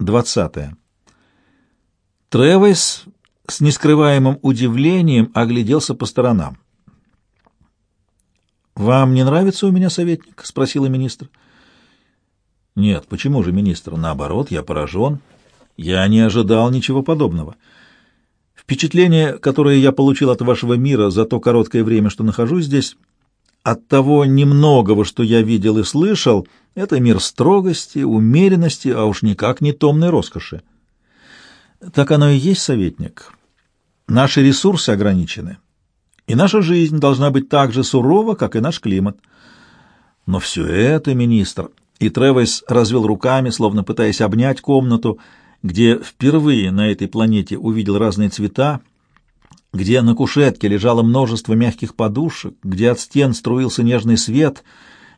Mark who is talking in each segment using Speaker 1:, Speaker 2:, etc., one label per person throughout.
Speaker 1: 20. Тревис с нескрываемым удивлением огляделся по сторонам. «Вам не нравится у меня советник?» — спросила министр. «Нет, почему же, министр? Наоборот, я поражен. Я не ожидал ничего подобного. Впечатление, которое я получил от вашего мира за то короткое время, что нахожусь здесь, от того немногого, что я видел и слышал, это мир строгости, умеренности, а уж никак не томной роскоши. Так оно и есть, советник. Наши ресурсы ограничены, и наша жизнь должна быть так же сурова, как и наш климат. Но все это, министр, и Тревес развел руками, словно пытаясь обнять комнату, где впервые на этой планете увидел разные цвета, где на кушетке лежало множество мягких подушек, где от стен струился нежный свет,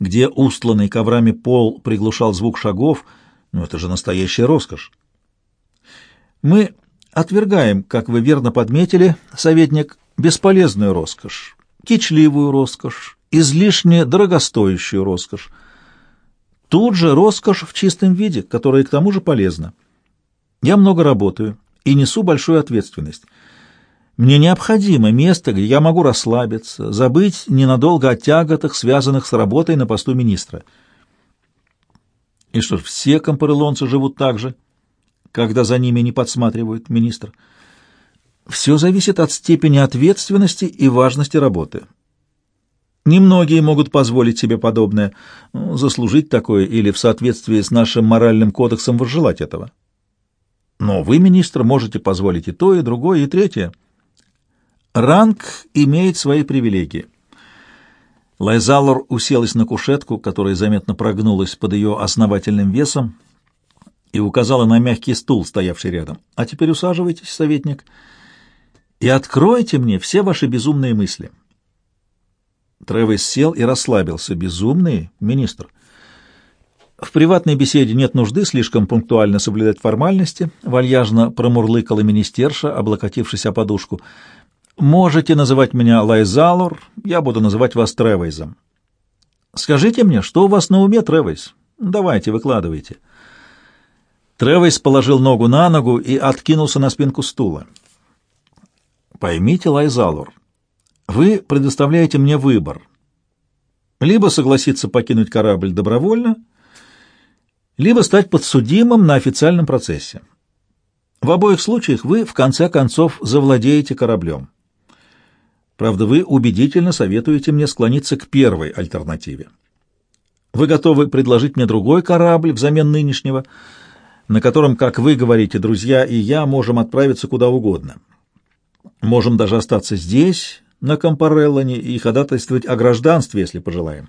Speaker 1: где устланный коврами пол приглушал звук шагов. Ну, это же настоящая роскошь. Мы отвергаем, как вы верно подметили, советник, бесполезную роскошь, кичливую роскошь, излишне дорогостоящую роскошь. Тут же роскошь в чистом виде, которая к тому же полезна. Я много работаю и несу большую ответственность. Мне необходимо место, где я могу расслабиться, забыть ненадолго о тяготах, связанных с работой на посту министра. И что ж, все компарелонцы живут так же, когда за ними не подсматривают министр. Все зависит от степени ответственности и важности работы. Немногие могут позволить себе подобное, ну, заслужить такое или в соответствии с нашим моральным кодексом возжелать этого. Но вы, министр, можете позволить и то, и другое, и третье — Ранг имеет свои привилегии. Лайзалор уселась на кушетку, которая заметно прогнулась под ее основательным весом, и указала на мягкий стул, стоявший рядом. «А теперь усаживайтесь, советник, и откройте мне все ваши безумные мысли». Тревес сел и расслабился. «Безумные, министр?» В приватной беседе нет нужды слишком пунктуально соблюдать формальности, вальяжно промурлыкала министерша, облокотившись о подушку — Можете называть меня Лайзалор, я буду называть вас Тревейзом. Скажите мне, что у вас на уме, Тревейз? Давайте, выкладывайте. Тревейз положил ногу на ногу и откинулся на спинку стула. Поймите, Лайзалор, вы предоставляете мне выбор. Либо согласиться покинуть корабль добровольно, либо стать подсудимым на официальном процессе. В обоих случаях вы, в конце концов, завладеете кораблем. Правда, вы убедительно советуете мне склониться к первой альтернативе. Вы готовы предложить мне другой корабль взамен нынешнего, на котором, как вы говорите, друзья и я можем отправиться куда угодно. Можем даже остаться здесь, на Компареллоне, и ходатайствовать о гражданстве, если пожелаем.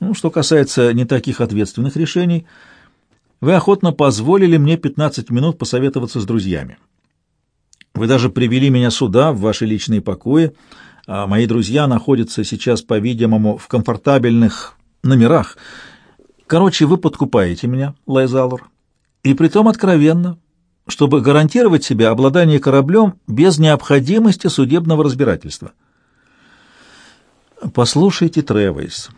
Speaker 1: Ну, что касается не таких ответственных решений, вы охотно позволили мне 15 минут посоветоваться с друзьями. Вы даже привели меня сюда, в ваши личные покои, а мои друзья находятся сейчас, по-видимому, в комфортабельных номерах. Короче, вы подкупаете меня, Лайзалор, и притом откровенно, чтобы гарантировать себе обладание кораблем без необходимости судебного разбирательства. Послушайте, Тревейс,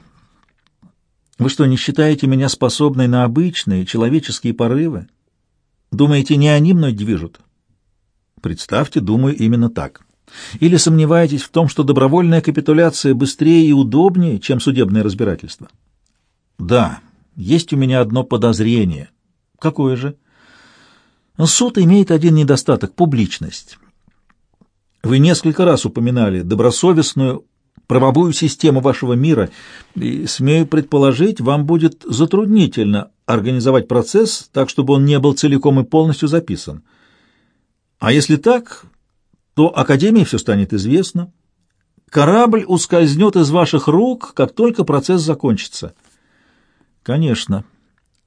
Speaker 1: вы что, не считаете меня способной на обычные человеческие порывы? Думаете, не они мной движут? Представьте, думаю именно так. Или сомневаетесь в том, что добровольная капитуляция быстрее и удобнее, чем судебное разбирательство? Да, есть у меня одно подозрение. Какое же? Суд имеет один недостаток — публичность. Вы несколько раз упоминали добросовестную правовую систему вашего мира, и, смею предположить, вам будет затруднительно организовать процесс так, чтобы он не был целиком и полностью записан. А если так, то Академии все станет известно. Корабль ускользнет из ваших рук, как только процесс закончится. Конечно,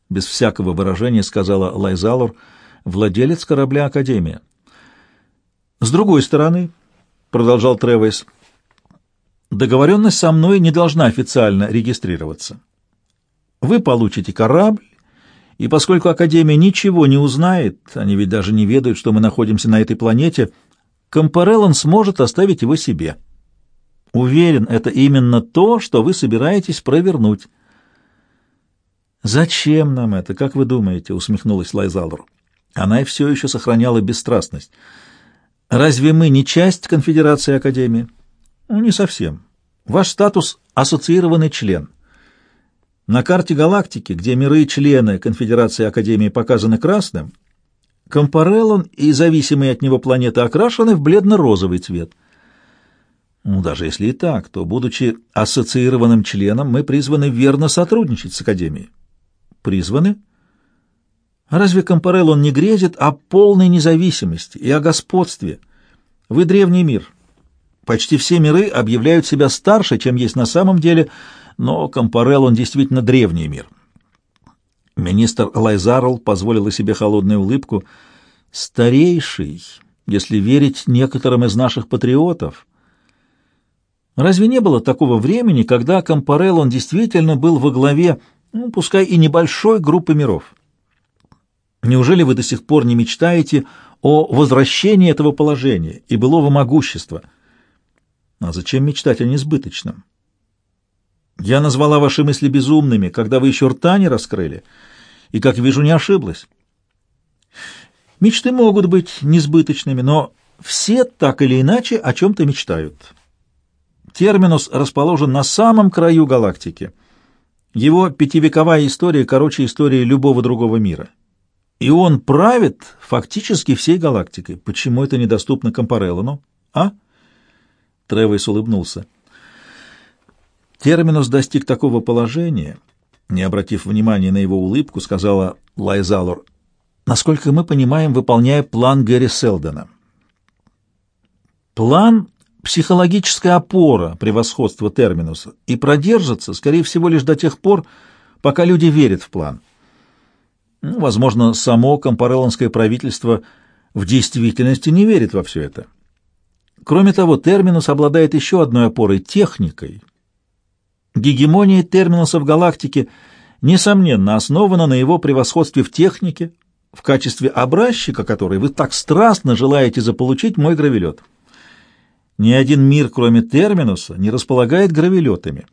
Speaker 1: без всякого выражения сказала Лайзалур, владелец корабля Академия. С другой стороны, продолжал Тревес, договоренность со мной не должна официально регистрироваться. Вы получите корабль и поскольку Академия ничего не узнает, они ведь даже не ведают, что мы находимся на этой планете, Компареллон сможет оставить его себе. Уверен, это именно то, что вы собираетесь провернуть. «Зачем нам это, как вы думаете?» — усмехнулась Лайзалдор. Она и все еще сохраняла бесстрастность. «Разве мы не часть конфедерации Академии?» «Ну, не совсем. Ваш статус — ассоциированный член. На карте галактики, где миры-члены конфедерации Академии показаны красным, Компареллон и зависимые от него планеты окрашены в бледно-розовый цвет. Ну, даже если и так, то, будучи ассоциированным членом, мы призваны верно сотрудничать с Академией. Призваны? Разве Компареллон не грезит о полной независимости и о господстве? Вы древний мир. Почти все миры объявляют себя старше, чем есть на самом деле, но Компареллон действительно древний мир. Министр Лайзарл позволил себе холодную улыбку. «Старейший, если верить некоторым из наших патриотов. Разве не было такого времени, когда Компареллон действительно был во главе, ну, пускай и небольшой группы миров? Неужели вы до сих пор не мечтаете о возвращении этого положения и былого могущества? А зачем мечтать о несбыточном? Я назвала ваши мысли безумными, когда вы еще рта не раскрыли» и, как вижу, не ошиблась. Мечты могут быть несбыточными, но все так или иначе о чем-то мечтают. Терминус расположен на самом краю галактики. Его пятивековая история короче истории любого другого мира. И он правит фактически всей галактикой. Почему это недоступно Компареллону? А? Тревойс улыбнулся. Терминус достиг такого положения, не обратив внимания на его улыбку, сказала Лайзалор, «Насколько мы понимаем, выполняя план Гэри Селдена». План — психологическая опора превосходства терминуса и продержится, скорее всего, лишь до тех пор, пока люди верят в план. Ну, возможно, само компареллонское правительство в действительности не верит во все это. Кроме того, терминус обладает еще одной опорой — техникой — Гегемония терминуса в галактике, несомненно, основана на его превосходстве в технике, в качестве образчика которой вы так страстно желаете заполучить мой гравелет. Ни один мир, кроме терминуса, не располагает гравелетами.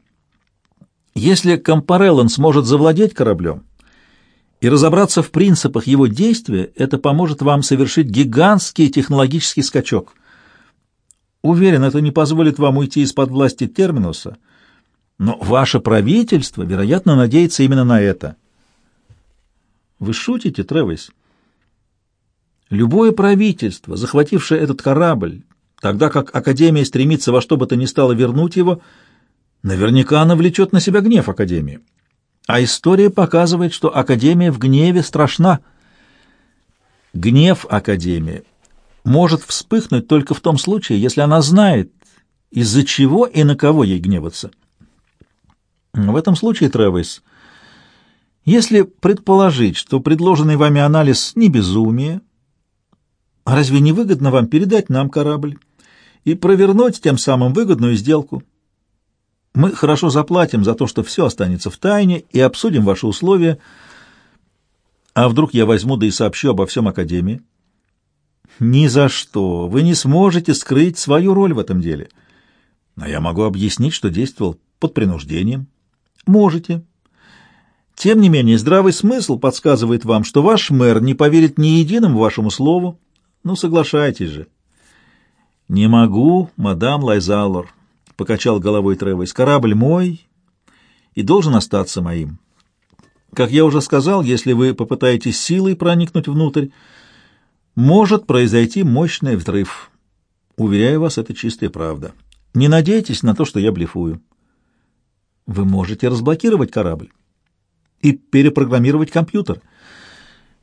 Speaker 1: Если Компареллон сможет завладеть кораблем и разобраться в принципах его действия, это поможет вам совершить гигантский технологический скачок. Уверен, это не позволит вам уйти из-под власти терминуса — но ваше правительство, вероятно, надеется именно на это. Вы шутите, Тревис? Любое правительство, захватившее этот корабль, тогда как Академия стремится во что бы то ни стало вернуть его, наверняка навлечет на себя гнев Академии. А история показывает, что Академия в гневе страшна. Гнев Академии может вспыхнуть только в том случае, если она знает, из-за чего и на кого ей гневаться. В этом случае, Тревис, если предположить, что предложенный вами анализ не безумие, разве не выгодно вам передать нам корабль и провернуть тем самым выгодную сделку? Мы хорошо заплатим за то, что все останется в тайне, и обсудим ваши условия. А вдруг я возьму да и сообщу обо всем Академии? Ни за что. Вы не сможете скрыть свою роль в этом деле. Но я могу объяснить, что действовал под принуждением. Можете. Тем не менее, здравый смысл подсказывает вам, что ваш мэр не поверит ни единому вашему слову. Ну, соглашайтесь же. Не могу, мадам Лайзалор, — покачал головой Тревойс. Корабль мой и должен остаться моим. Как я уже сказал, если вы попытаетесь силой проникнуть внутрь, может произойти мощный взрыв. Уверяю вас, это чистая правда. Не надейтесь на то, что я блефую. Вы можете разблокировать корабль и перепрограммировать компьютер.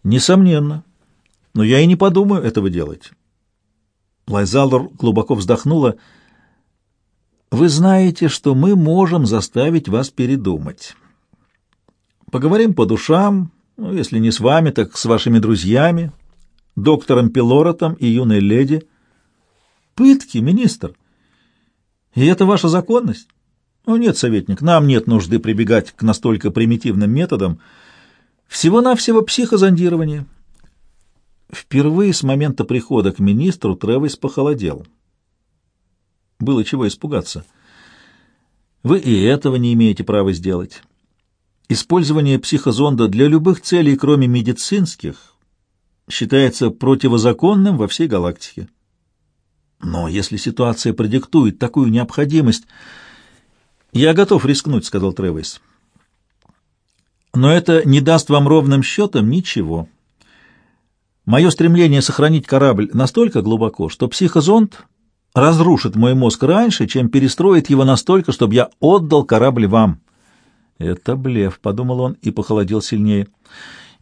Speaker 1: Несомненно. Но я и не подумаю этого делать. Лайзалдор глубоко вздохнула. Вы знаете, что мы можем заставить вас передумать. Поговорим по душам, ну, если не с вами, так с вашими друзьями, доктором Пилоротом и юной леди. Пытки, министр. И это ваша законность? Ну нет, советник, нам нет нужды прибегать к настолько примитивным методам. Всего-навсего психозондирование. Впервые с момента прихода к министру Тревис похолодел. Было чего испугаться. Вы и этого не имеете права сделать. Использование психозонда для любых целей, кроме медицинских, считается противозаконным во всей галактике. Но если ситуация продиктует такую необходимость... «Я готов рискнуть», — сказал Тревис. «Но это не даст вам ровным счетом ничего. Мое стремление сохранить корабль настолько глубоко, что психозонд разрушит мой мозг раньше, чем перестроит его настолько, чтобы я отдал корабль вам». «Это блеф», — подумал он и похолодел сильнее.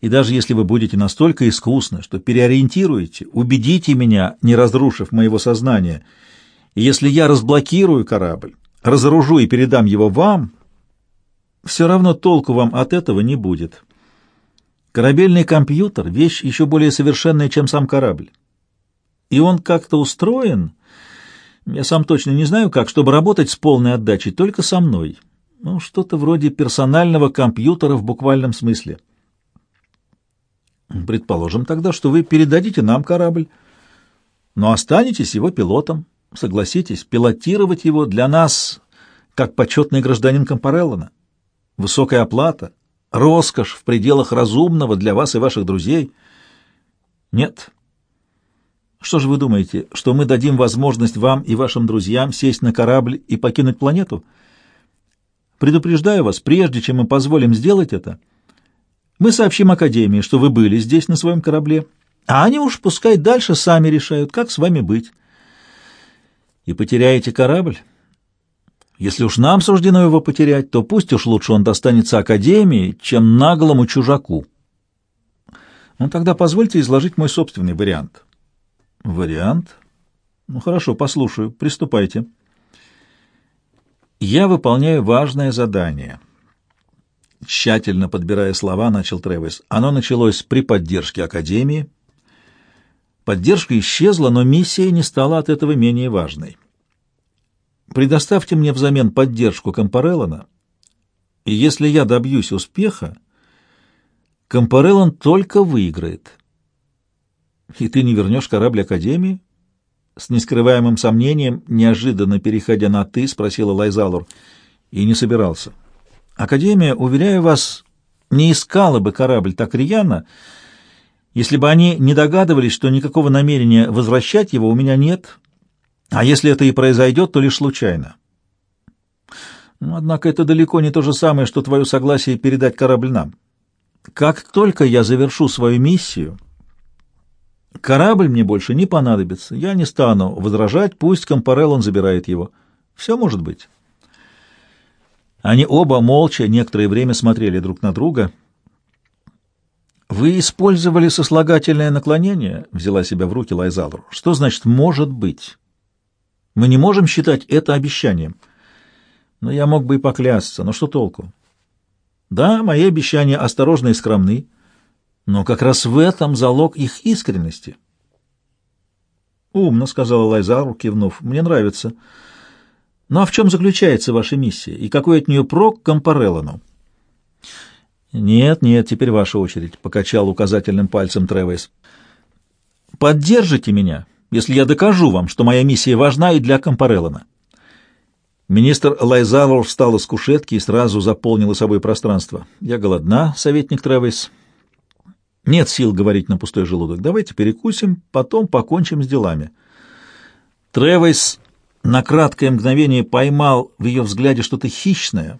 Speaker 1: И даже если вы будете настолько искусны, что переориентируете, убедите меня, не разрушив моего сознания, и если я разблокирую корабль, разоружу и передам его вам, все равно толку вам от этого не будет. Корабельный компьютер — вещь еще более совершенная, чем сам корабль. И он как-то устроен, я сам точно не знаю как, чтобы работать с полной отдачей только со мной. Ну, что-то вроде персонального компьютера в буквальном смысле. Предположим тогда, что вы передадите нам корабль, но останетесь его пилотом. Согласитесь, пилотировать его для нас, как почетный гражданин Компареллона. Высокая оплата, роскошь в пределах разумного для вас и ваших друзей. Нет. Что же вы думаете, что мы дадим возможность вам и вашим друзьям сесть на корабль и покинуть планету? Предупреждаю вас, прежде чем мы позволим сделать это, мы сообщим Академии, что вы были здесь на своем корабле, а они уж пускай дальше сами решают, как с вами быть. И потеряете корабль? Если уж нам суждено его потерять, то пусть уж лучше он достанется Академии, чем наглому чужаку. Ну, тогда позвольте изложить мой собственный вариант. Вариант? Ну, хорошо, послушаю. Приступайте. Я выполняю важное задание — Тщательно подбирая слова, начал Тревис. Оно началось при поддержке Академии. Поддержка исчезла, но миссия не стала от этого менее важной. Предоставьте мне взамен поддержку Компареллона, и если я добьюсь успеха, Компареллон только выиграет. И ты не вернешь корабль Академии? С нескрываемым сомнением, неожиданно переходя на «ты», спросила Лайзалур. И не собирался. Академия, уверяю вас, не искала бы корабль так рьяно, если бы они не догадывались, что никакого намерения возвращать его у меня нет, а если это и произойдет, то лишь случайно. Однако это далеко не то же самое, что твое согласие передать корабль нам. Как только я завершу свою миссию, корабль мне больше не понадобится. Я не стану возражать, пусть Компареллон забирает его. Все может быть». Они оба молча некоторое время смотрели друг на друга. «Вы использовали сослагательное наклонение?» — взяла себя в руки Лайзалру. «Что значит «может быть»?» «Мы не можем считать это обещанием». «Но я мог бы и поклясться, но что толку?» «Да, мои обещания осторожны и скромны, но как раз в этом залог их искренности». «Умно», — сказала Лайзару, кивнув. «Мне нравится». Ну а в чем заключается ваша миссия и какой от нее прок Компареллану? Нет, нет, теперь ваша очередь, покачал указательным пальцем Тревес. Поддержите меня, если я докажу вам, что моя миссия важна и для Компареллана. Министр Лайзалор встала с кушетки и сразу заполнила собой пространство. «Я голодна, советник Тревес. Нет сил говорить на пустой желудок. Давайте перекусим, потом покончим с делами». Тревес на краткое мгновение поймал в ее взгляде что-то хищное.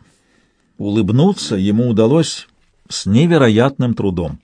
Speaker 1: Улыбнуться ему удалось с невероятным трудом.